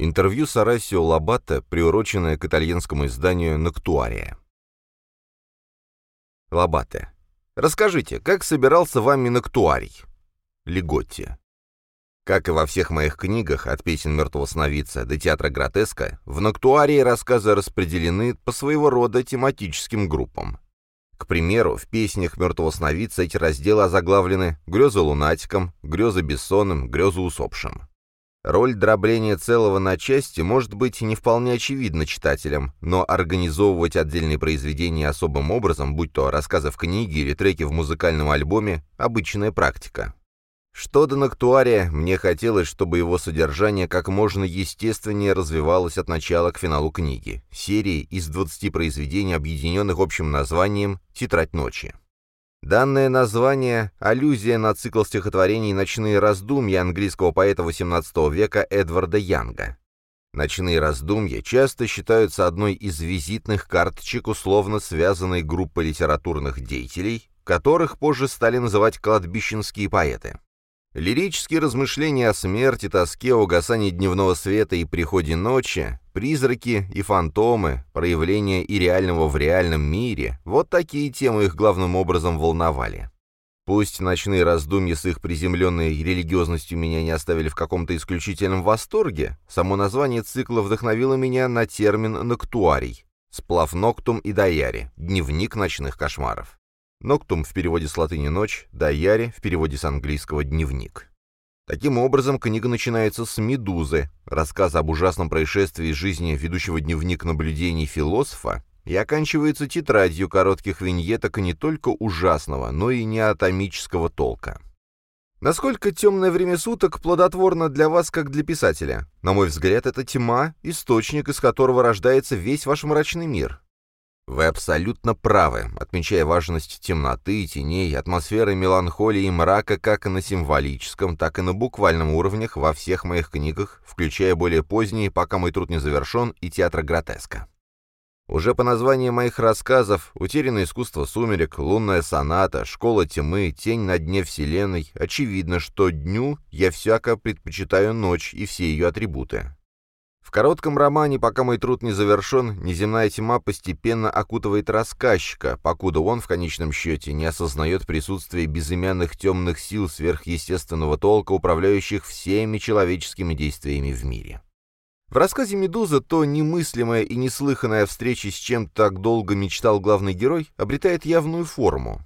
Интервью с Арасио Лабатто, приуроченное к итальянскому изданию «Ноктуария». Лабатте. Расскажите, как собирался вами Ноктуарий? Леготти. Как и во всех моих книгах, от песен мертвого сновидца до театра гротеска, в Ноктуарии рассказы распределены по своего рода тематическим группам. К примеру, в песнях мертвого сновидца эти разделы озаглавлены «Грезы лунатиком», «Грезы бессонным», «Грезы усопшим». Роль дробления целого на части может быть не вполне очевидна читателям, но организовывать отдельные произведения особым образом, будь то рассказы в книге или треки в музыкальном альбоме – обычная практика. Что до Ноктуария, мне хотелось, чтобы его содержание как можно естественнее развивалось от начала к финалу книги, серии из 20 произведений, объединенных общим названием «Тетрадь ночи». Данное название – аллюзия на цикл стихотворений «Ночные раздумья» английского поэта XVIII века Эдварда Янга. «Ночные раздумья» часто считаются одной из визитных карточек условно связанной группы литературных деятелей, которых позже стали называть кладбищенские поэты. Лирические размышления о смерти, тоске, угасании дневного света и приходе ночи, призраки и фантомы, проявления и реального в реальном мире – вот такие темы их главным образом волновали. Пусть ночные раздумья с их приземленной религиозностью меня не оставили в каком-то исключительном восторге, само название цикла вдохновило меня на термин «ноктуарий» – сплав ноктум и даяри – дневник ночных кошмаров. Ноктум в переводе с латыни «ночь», «даяри» в переводе с английского «дневник». Таким образом, книга начинается с «Медузы», рассказа об ужасном происшествии из жизни ведущего дневник наблюдений философа, и оканчивается тетрадью коротких виньеток не только ужасного, но и неатомического толка. Насколько темное время суток плодотворно для вас, как для писателя? На мой взгляд, это тьма, источник, из которого рождается весь ваш мрачный мир. Вы абсолютно правы, отмечая важность темноты, теней, атмосферы меланхолии и мрака как на символическом, так и на буквальном уровнях во всех моих книгах, включая более поздние «Пока мой труд не завершен» и «Театра гротеска». Уже по названию моих рассказов «Утерянное искусство сумерек», «Лунная соната», «Школа тьмы», «Тень на дне вселенной» очевидно, что дню я всяко предпочитаю ночь и все ее атрибуты. В коротком романе «Пока мой труд не завершен», неземная тьма постепенно окутывает рассказчика, покуда он, в конечном счете, не осознает присутствие безымянных темных сил сверхъестественного толка, управляющих всеми человеческими действиями в мире. В рассказе «Медуза» то немыслимая и неслыханная встреча с чем так долго мечтал главный герой обретает явную форму.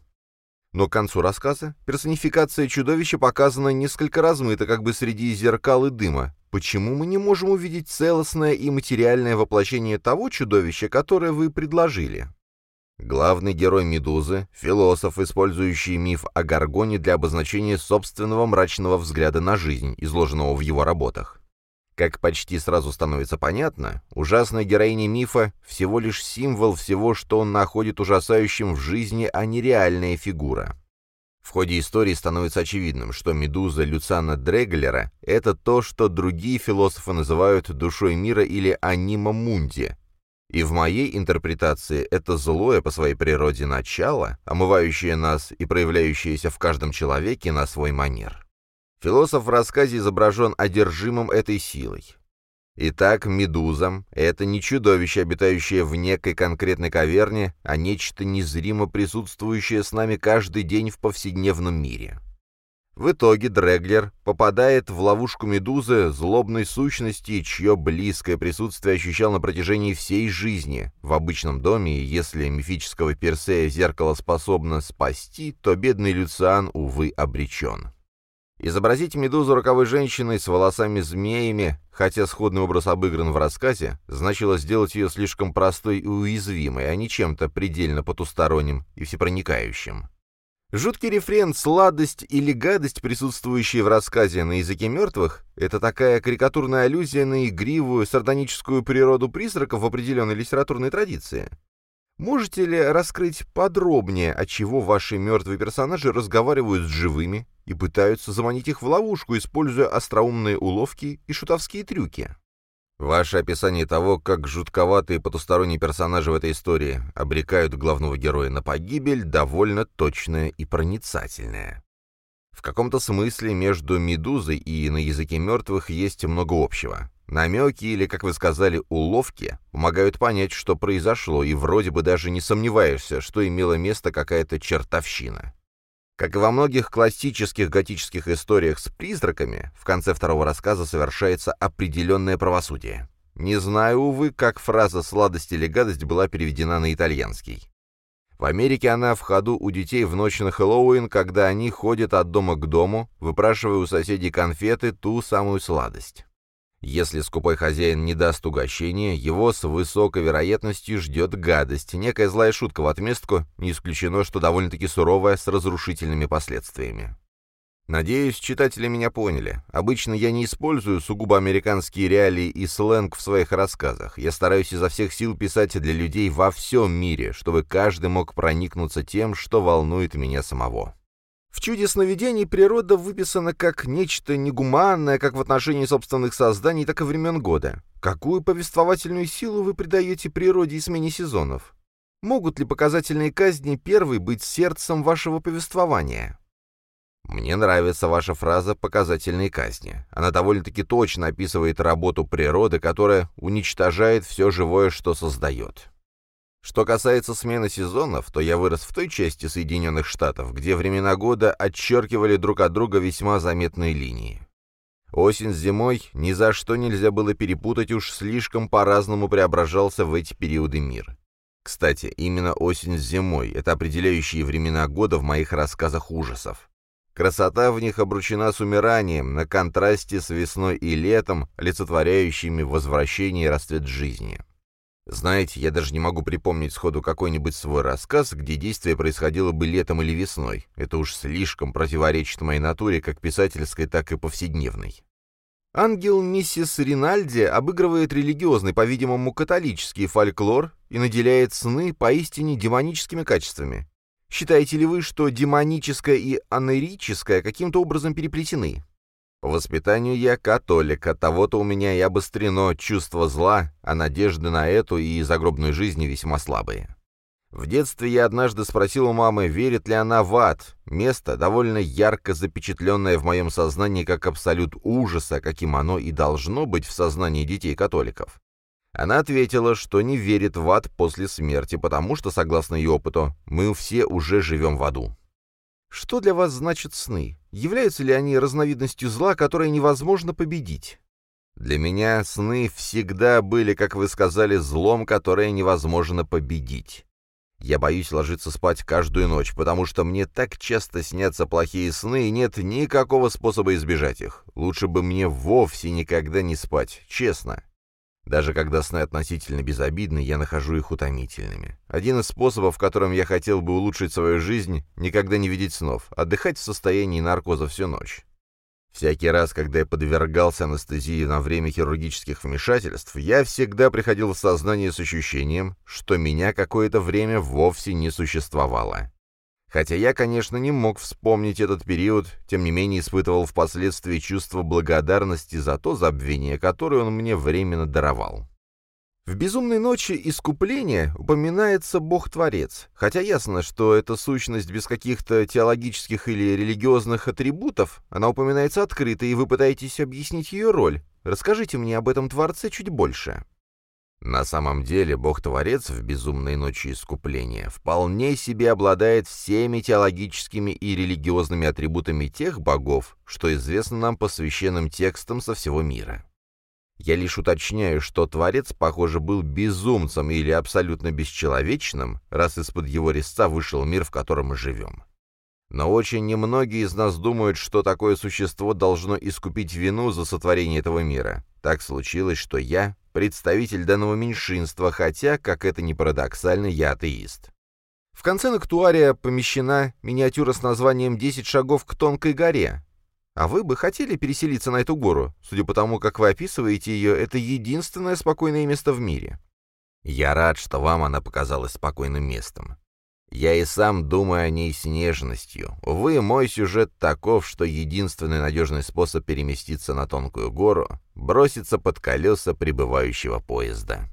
Но к концу рассказа персонификация чудовища показана несколько размыто, как бы среди зеркал и дыма, Почему мы не можем увидеть целостное и материальное воплощение того чудовища, которое вы предложили? Главный герой «Медузы» — философ, использующий миф о Гаргоне для обозначения собственного мрачного взгляда на жизнь, изложенного в его работах. Как почти сразу становится понятно, ужасная героиня мифа — всего лишь символ всего, что он находит ужасающим в жизни, а не реальная фигура. В ходе истории становится очевидным, что медуза Люцана Дреглера — это то, что другие философы называют душой мира или анима мунди. И в моей интерпретации это злое по своей природе начало, омывающее нас и проявляющееся в каждом человеке на свой манер. Философ в рассказе изображен одержимым этой силой. Итак, медуза — это не чудовище, обитающее в некой конкретной каверне, а нечто незримо присутствующее с нами каждый день в повседневном мире. В итоге Дреглер попадает в ловушку медузы злобной сущности, чье близкое присутствие ощущал на протяжении всей жизни. В обычном доме, если мифического Персея зеркало способно спасти, то бедный Люциан, увы, обречен. Изобразить медузу роковой женщиной с волосами-змеями, хотя сходный образ обыгран в рассказе, значило сделать ее слишком простой и уязвимой, а не чем-то предельно потусторонним и всепроникающим. Жуткий рефрен «сладость» или «гадость», присутствующие в рассказе на языке мертвых, это такая карикатурная аллюзия на игривую, сардоническую природу призраков в определенной литературной традиции. Можете ли раскрыть подробнее, от чего ваши мертвые персонажи разговаривают с живыми и пытаются заманить их в ловушку, используя остроумные уловки и шутовские трюки? Ваше описание того, как жутковатые потусторонние персонажи в этой истории обрекают главного героя на погибель, довольно точное и проницательное. В каком-то смысле между «Медузой» и «На языке мертвых» есть много общего. Намеки или, как вы сказали, уловки помогают понять, что произошло, и вроде бы даже не сомневаешься, что имела место какая-то чертовщина. Как и во многих классических готических историях с призраками, в конце второго рассказа совершается определенное правосудие. Не знаю, увы, как фраза «сладость или гадость» была переведена на итальянский. В Америке она в ходу у детей в ночь на Хэллоуин, когда они ходят от дома к дому, выпрашивая у соседей конфеты ту самую сладость. Если скупой хозяин не даст угощения, его с высокой вероятностью ждет гадость, некая злая шутка в отместку, не исключено, что довольно-таки суровая, с разрушительными последствиями. Надеюсь, читатели меня поняли. Обычно я не использую сугубо американские реалии и сленг в своих рассказах. Я стараюсь изо всех сил писать для людей во всем мире, чтобы каждый мог проникнуться тем, что волнует меня самого. В чуде сновидений природа выписана как нечто негуманное как в отношении собственных созданий, так и времен года. Какую повествовательную силу вы придаете природе и смене сезонов? Могут ли показательные казни первой быть сердцем вашего повествования? Мне нравится ваша фраза «показательные казни». Она довольно-таки точно описывает работу природы, которая уничтожает все живое, что создает. Что касается смены сезонов, то я вырос в той части Соединенных Штатов, где времена года отчеркивали друг от друга весьма заметные линии. Осень с зимой ни за что нельзя было перепутать, уж слишком по-разному преображался в эти периоды мир. Кстати, именно осень с зимой — это определяющие времена года в моих рассказах ужасов. Красота в них обручена с умиранием, на контрасте с весной и летом, олицетворяющими возвращение и расцвет жизни. Знаете, я даже не могу припомнить сходу какой-нибудь свой рассказ, где действие происходило бы летом или весной. Это уж слишком противоречит моей натуре, как писательской, так и повседневной. Ангел миссис Ринальди обыгрывает религиозный, по-видимому, католический фольклор и наделяет сны поистине демоническими качествами. Считаете ли вы, что демоническое и анерическое каким-то образом переплетены? По воспитанию я католик, от того-то у меня и обострено чувство зла, а надежды на эту и загробную жизнь весьма слабые. В детстве я однажды спросил у мамы, верит ли она в ад, место, довольно ярко запечатленное в моем сознании как абсолют ужаса, каким оно и должно быть в сознании детей-католиков. Она ответила, что не верит в ад после смерти, потому что, согласно ее опыту, мы все уже живем в аду. Что для вас значат сны? Являются ли они разновидностью зла, которое невозможно победить? Для меня сны всегда были, как вы сказали, злом, которое невозможно победить. Я боюсь ложиться спать каждую ночь, потому что мне так часто снятся плохие сны, и нет никакого способа избежать их. Лучше бы мне вовсе никогда не спать, честно. Даже когда сны относительно безобидны, я нахожу их утомительными. Один из способов, которым я хотел бы улучшить свою жизнь, никогда не видеть снов, отдыхать в состоянии наркоза всю ночь. Всякий раз, когда я подвергался анестезии на время хирургических вмешательств, я всегда приходил в сознание с ощущением, что меня какое-то время вовсе не существовало. Хотя я, конечно, не мог вспомнить этот период, тем не менее испытывал впоследствии чувство благодарности за то забвение, которое он мне временно даровал. В «Безумной ночи искупления» упоминается Бог-творец, хотя ясно, что эта сущность без каких-то теологических или религиозных атрибутов, она упоминается открыто, и вы пытаетесь объяснить ее роль. Расскажите мне об этом Творце чуть больше. На самом деле, Бог-творец в «Безумной ночи искупления» вполне себе обладает всеми теологическими и религиозными атрибутами тех богов, что известно нам по священным текстам со всего мира. Я лишь уточняю, что Творец, похоже, был безумцем или абсолютно бесчеловечным, раз из-под его резца вышел мир, в котором мы живем. Но очень немногие из нас думают, что такое существо должно искупить вину за сотворение этого мира. Так случилось, что я представитель данного меньшинства, хотя, как это ни парадоксально, я атеист. В конце Нактуария помещена миниатюра с названием «10 шагов к тонкой горе». А вы бы хотели переселиться на эту гору? Судя по тому, как вы описываете ее, это единственное спокойное место в мире. Я рад, что вам она показалась спокойным местом. Я и сам думаю о ней с нежностью. Увы, мой сюжет таков, что единственный надежный способ переместиться на тонкую гору — броситься под колеса прибывающего поезда.